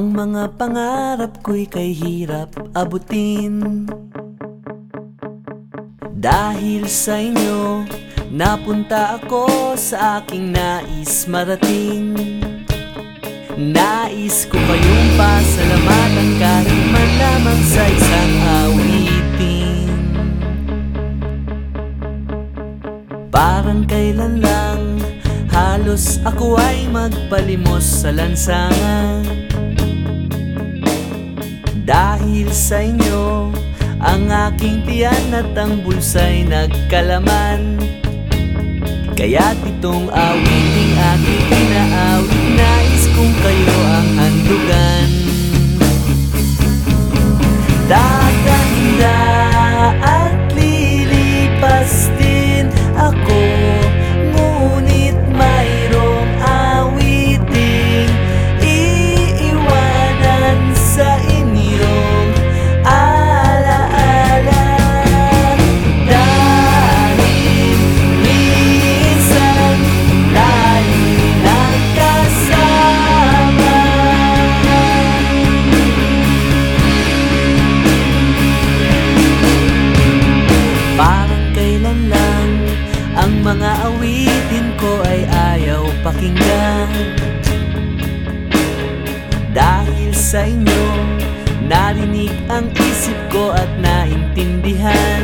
Ang mga pangarap ko'y kay hirap abutin. Dahil sa inyo, napunta ako sa aking nais marating. Nais ko kayong pasalamatan kahit man lamang sa isang awitin. Parang kailan lang Halos ako ay magpalimos sa lansangan Dahil sa inyo. Ang aking tiyan at ang bulsa'y nagkalaman. Kaya't itong awiting aking inaawit Nais kong kayo ang handugan Ang mga awitin ko ay ayaw pakinggan. Dahil sa inyo Narinig ang isip ko at naintindihan